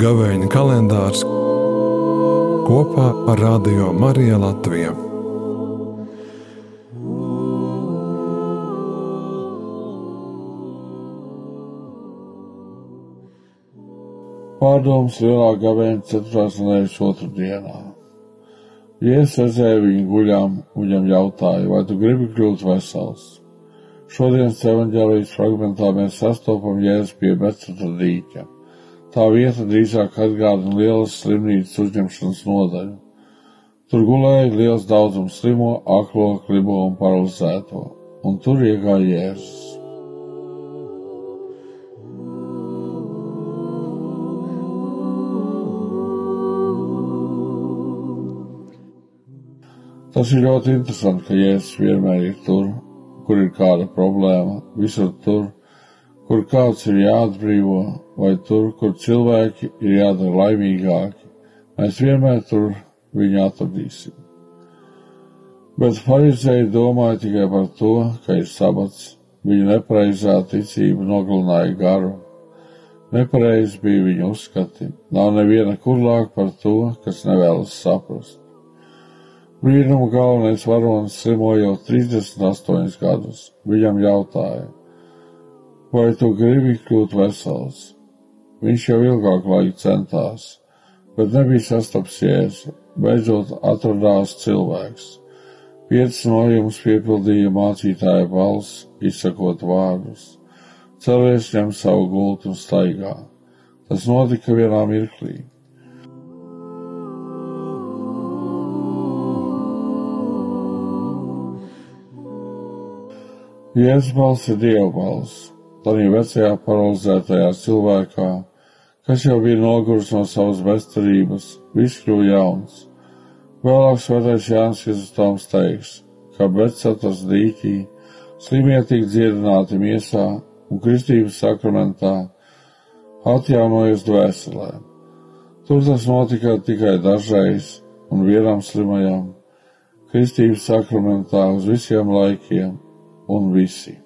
Gavēņa kalendārs kopā ar Radio Mariju Latviju. Pārdoms lielā gavēņa ceturtās nedēļas otrdienā. Jēzus redzēja viņu guļām, viņam jautāja, vai tu gribi kļūt vesels? Šodienas evaņģēlijas fragmentā mēs sastopam Jēzus pie Becata dīķa. Tā vieta drīzāk atgādina lielas slimnīcas uzņemšanas nodaļu. Tur gulēja liels daudzums slimo, aklo, klibo un paralizēto, un tur iegāja Jēzus. Tas ir ļoti interesanti, ka Jēzus vienmēr ir tur, kur ir kāda problēma, visur tur, kur kāds ir jāatbrīvo, vai tur, kur cilvēki ir jādara laimīgāki. Mēs vienmēr tur viņu atradīsim. Bet farizēji domāja tikai par to, ka ir sabats, viņu nepareizā ticība nogalināja garu. Nepareizi bija viņa uzskati, nav neviena kurlāk par to, kas nevēlas saprast. Brīnuma galvenais varonis slimo jau 38 gadus. Viņam jautāja, vai tu gribi kļūt vesels? Viņš jau ilgāk laiku centās, bet nebija sastaps jēzu. Beidzot atradās cilvēks. Piecas no jums piepildīja mācītāja balss, izsakot vārdus. Celies ņem savu gultu un staigā. Tas notika vienā mirklī. Jēzus balss ir Dieva balss. Tādā vecajā paralizētajā cilvēkā, kas jau bija noguris no savas bezcerības, viss kļuva jauns. Vēlāk svētais Jānis Kristus teiks, ka Betsatras dīķī slimie tika dziedināti miesā un kristības sakramentā atjaunojas dvēselē. Tur tas notika tikai dažreiz un vienam slimajam, kristības sakramentā uz visiem laikiem un visi.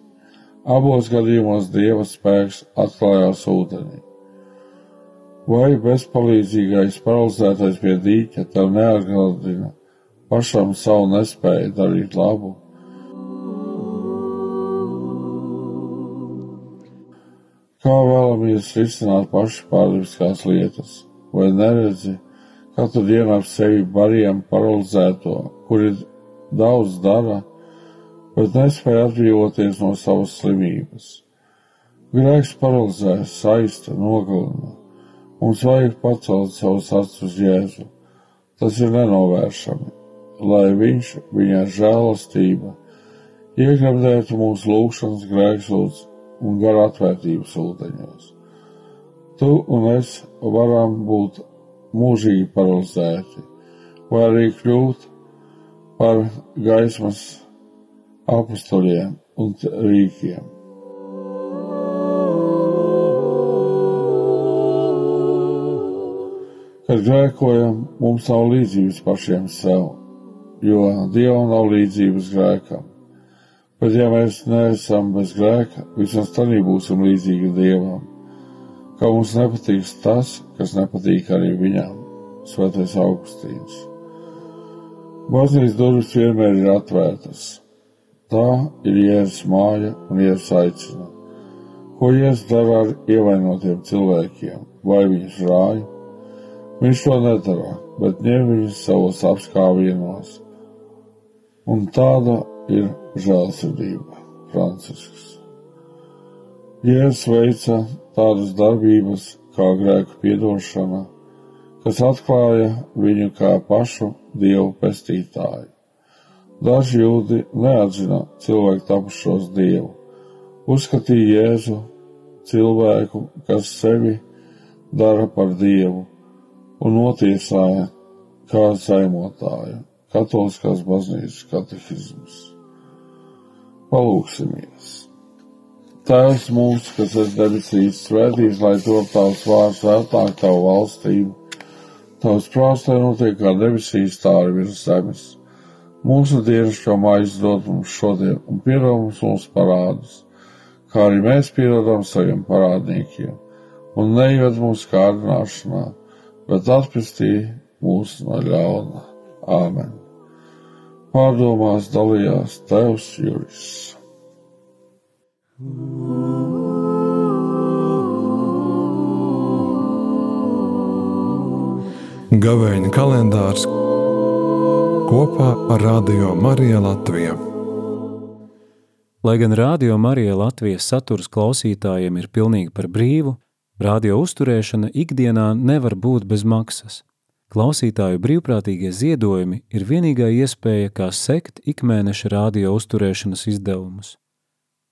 Abos gadījumos Dieva spēks atklājās ūdenī. Vai bezpalīdzīgais paralizētais pie dīķa tev neatgādina pašam savu nespēju darīt labu? Kā vēlamies risināt paši pārdaviskās lietas, vai neredzi katru dienu ap sevi bariem paralizēto, kuri daudz dara, bet nespēja atbrīvoties no savas slimības. Grēks paralizē, saista, nogalina. Mums vajag pacelt savus acis uz Jēzu. Tas ir nenovēršami, lai viņš, viņa žēlastība, iegremdētu mūsu lūgšanas grēksūdz un gara atvērtības ūdeņos. Tu un es varam būt mūžīgi paralizēti, vai arī kļūt par gaismas apustuļiem un rīkiem. Kad grēkojam, mums nav līdzības pašiem sev, jo Dievam nav līdzības grēkam. Bet ja mēs neesam bez grēka, vismaz tad būsim līdzīgi Dievam, ka mums nepatīk tas, kas nepatīk arī viņam, Svētais Augustīns. Baznīcas durvis vienmēr ir atvērtas Tā ir Jēzus māja un Jēzus aicina. Ko Jēzus dara ar ievainotiem cilvēkiem, vai viņus rāja? Viņš to nedara, bet ņem viņus savos apskāvienos. Un tāda ir žēlsirdība, Francisks. Jēzus veica tādas darbības kā grēku piedošana, kas atklāja viņu kā pašu dievu pestītāju. Daži jūdi neatzina cilvēku tapušos dievu, uzskatīja Jēzu cilvēku, kas sevi dara par dievu, un notiesāja kā zaimotāju katoliskās baznīcas katehismus. Palūksimies! Tēvs mūsu, kas esi debesīs, svētīs, lai top tavs vārds vētāk tavu valstību, tavs prāts, lai notiek kā debesīs, tā arī virs zemes. Mūsu dienascho maizi dod mums šodien un piedod mums mūsu parādus, kā arī mēs piedodam saviem parādniekiem, un neieved mūsu kārdināšanā, bet atpestī mūs no ļauna. Āmen! Pārdomās dalījās Tevs Juris. Gavēņa kalendārs kopā ar Radio Mariju Latviju. Lai gan Radio Marija Latvijas saturs klausītājiem ir pilnīgi par brīvu, radio uzturēšana ikdienā nevar būt bez maksas. Klausītāju brīvprātīgie ziedojumi ir vienīgā iespēja, kā sekt ikmēneša radio uzturēšanas izdevumus.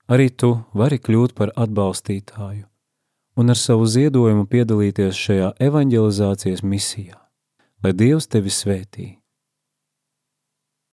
Arī tu vari kļūt par atbalstītāju un ar savu ziedojumu piedalīties šajā evanģelizācijas misijā lai Dievs tevi svētī.